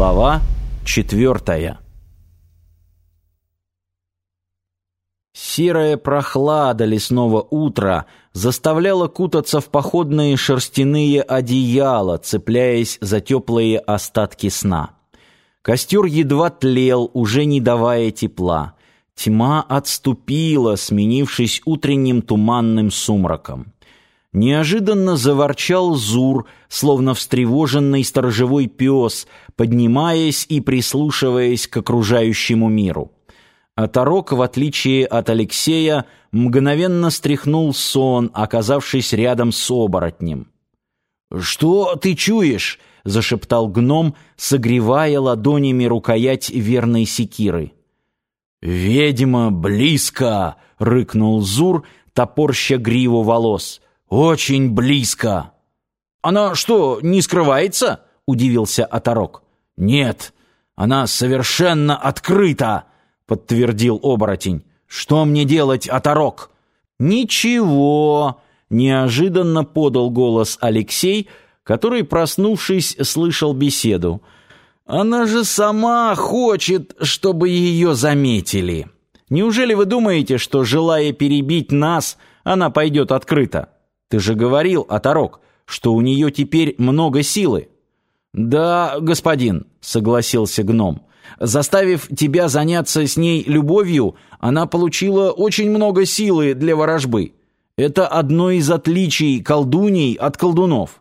Глава четвертая Серая прохлада лесного утра заставляла кутаться в походные шерстяные одеяла, цепляясь за теплые остатки сна. Костер едва тлел, уже не давая тепла. Тьма отступила, сменившись утренним туманным сумраком. Неожиданно заворчал Зур, словно встревоженный сторожевой пес, поднимаясь и прислушиваясь к окружающему миру. А Тарок, в отличие от Алексея, мгновенно стряхнул сон, оказавшись рядом с оборотнем. «Что ты чуешь?» — зашептал гном, согревая ладонями рукоять верной секиры. «Ведьма близко!» — рыкнул Зур, топорща гриву волос — очень близко. Она что, не скрывается? удивился Оторок. Нет, она совершенно открыта, подтвердил оборотень. Что мне делать, Оторок? Ничего, неожиданно подал голос Алексей, который, проснувшись, слышал беседу. Она же сама хочет, чтобы ее заметили. Неужели вы думаете, что желая перебить нас, она пойдет открыто? Ты же говорил, Оторок, что у нее теперь много силы. Да, господин, согласился гном. Заставив тебя заняться с ней любовью, она получила очень много силы для ворожбы. Это одно из отличий колдуней от колдунов.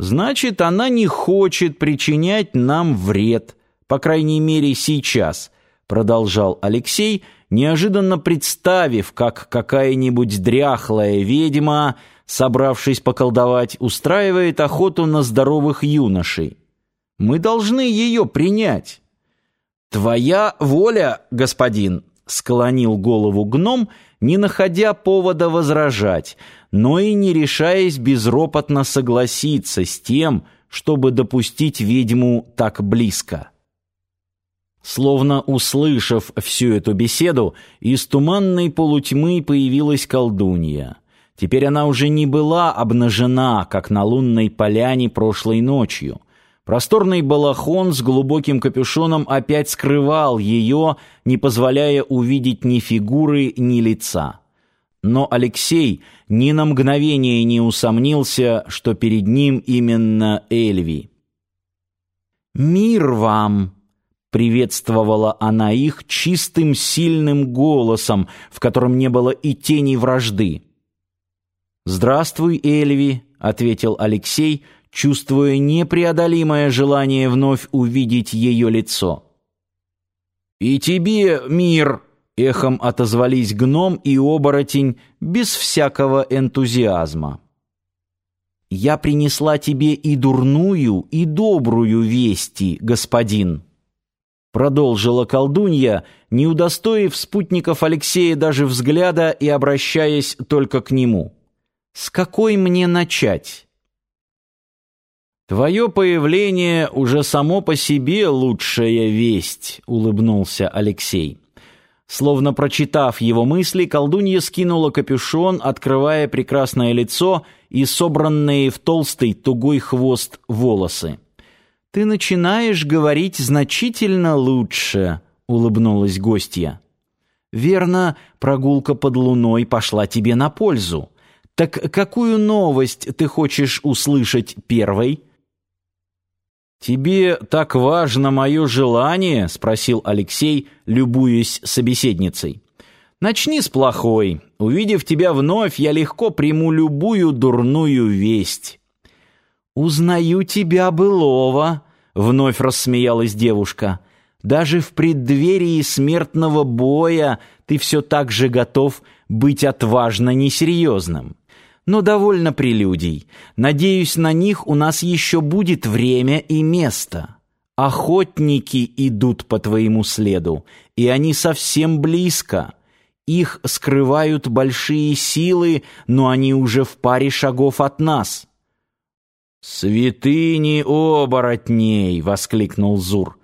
Значит, она не хочет причинять нам вред, по крайней мере, сейчас, продолжал Алексей, неожиданно представив, как какая-нибудь дряхлая ведьма, собравшись поколдовать, устраивает охоту на здоровых юношей. Мы должны ее принять. Твоя воля, господин, склонил голову гном, не находя повода возражать, но и не решаясь безропотно согласиться с тем, чтобы допустить ведьму так близко. Словно услышав всю эту беседу, из туманной полутьмы появилась колдунья. Теперь она уже не была обнажена, как на лунной поляне прошлой ночью. Просторный балахон с глубоким капюшоном опять скрывал ее, не позволяя увидеть ни фигуры, ни лица. Но Алексей ни на мгновение не усомнился, что перед ним именно Эльви. «Мир вам!» Приветствовала она их чистым, сильным голосом, в котором не было и тени вражды. «Здравствуй, Эльви», — ответил Алексей, чувствуя непреодолимое желание вновь увидеть ее лицо. «И тебе мир!» — эхом отозвались гном и оборотень без всякого энтузиазма. «Я принесла тебе и дурную, и добрую вести, господин», Продолжила колдунья, не удостоив спутников Алексея даже взгляда и обращаясь только к нему. «С какой мне начать?» «Твое появление уже само по себе лучшая весть», — улыбнулся Алексей. Словно прочитав его мысли, колдунья скинула капюшон, открывая прекрасное лицо и собранные в толстый тугой хвост волосы. «Ты начинаешь говорить значительно лучше», — улыбнулась гостья. «Верно, прогулка под луной пошла тебе на пользу. Так какую новость ты хочешь услышать первой?» «Тебе так важно мое желание?» — спросил Алексей, любуясь собеседницей. «Начни с плохой. Увидев тебя вновь, я легко приму любую дурную весть». «Узнаю тебя, былого», — вновь рассмеялась девушка. «Даже в преддверии смертного боя ты все так же готов быть отважно несерьезным. Но довольно прелюдий. Надеюсь, на них у нас еще будет время и место. Охотники идут по твоему следу, и они совсем близко». Их скрывают большие силы, но они уже в паре шагов от нас. «Святыни оборотней!» — воскликнул Зур.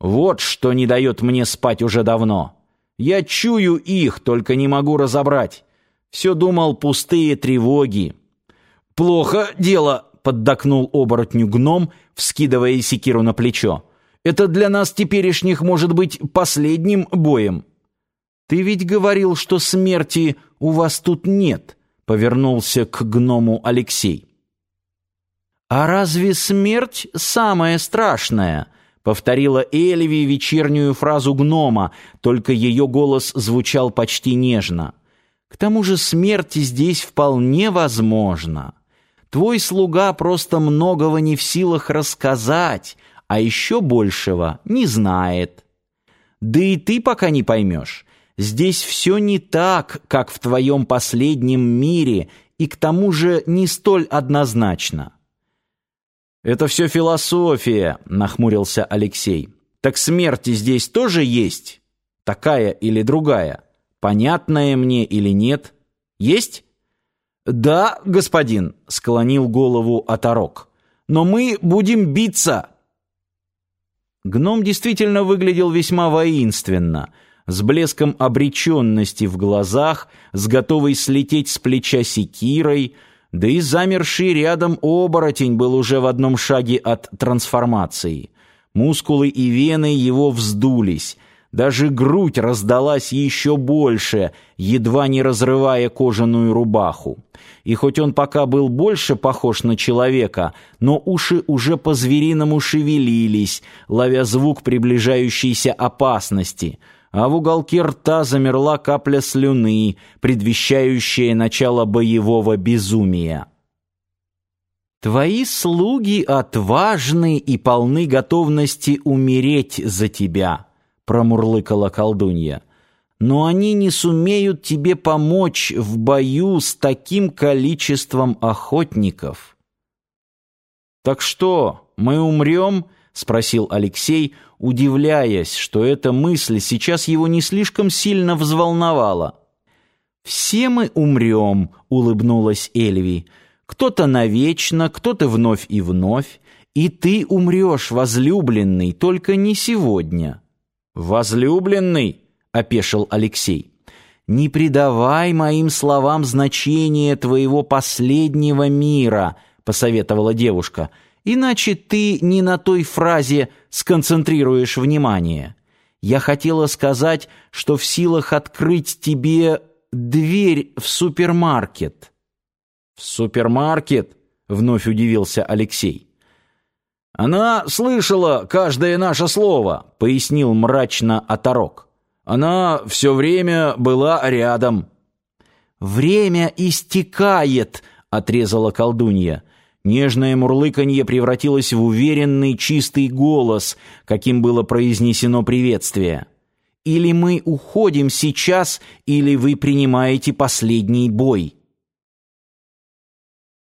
«Вот что не дает мне спать уже давно. Я чую их, только не могу разобрать. Все думал пустые тревоги». «Плохо дело», — поддакнул оборотню гном, вскидывая секиру на плечо. «Это для нас теперешних может быть последним боем». «Ты ведь говорил, что смерти у вас тут нет», — повернулся к гному Алексей. «А разве смерть самое страшное?» — повторила Эльви вечернюю фразу гнома, только ее голос звучал почти нежно. «К тому же смерть здесь вполне возможна. Твой слуга просто многого не в силах рассказать, а еще большего не знает. Да и ты пока не поймешь. Здесь все не так, как в твоем последнем мире, и к тому же не столь однозначно». «Это все философия», — нахмурился Алексей. «Так смерть здесь тоже есть? Такая или другая? Понятная мне или нет? Есть?» «Да, господин», — склонил голову оторок. «Но мы будем биться». Гном действительно выглядел весьма воинственно, с блеском обреченности в глазах, с готовой слететь с плеча секирой, да и замерший рядом оборотень был уже в одном шаге от трансформации. Мускулы и вены его вздулись, даже грудь раздалась еще больше, едва не разрывая кожаную рубаху. И хоть он пока был больше похож на человека, но уши уже по-звериному шевелились, ловя звук приближающейся опасности — а в уголке рта замерла капля слюны, предвещающая начало боевого безумия. «Твои слуги отважны и полны готовности умереть за тебя», — промурлыкала колдунья. «Но они не сумеют тебе помочь в бою с таким количеством охотников». «Так что, мы умрем?» — спросил Алексей, удивляясь, что эта мысль сейчас его не слишком сильно взволновала. «Все мы умрем», — улыбнулась Эльви. «Кто-то навечно, кто-то вновь и вновь. И ты умрешь, возлюбленный, только не сегодня». «Возлюбленный?» — опешил Алексей. «Не придавай моим словам значения твоего последнего мира», — посоветовала девушка. Иначе ты не на той фразе сконцентрируешь внимание. Я хотела сказать, что в силах открыть тебе дверь в супермаркет. В супермаркет? Вновь удивился Алексей. Она слышала каждое наше слово, пояснил мрачно Оторок. Она все время была рядом. Время истекает, отрезала колдунья. Нежное мурлыканье превратилось в уверенный чистый голос, каким было произнесено приветствие. «Или мы уходим сейчас, или вы принимаете последний бой».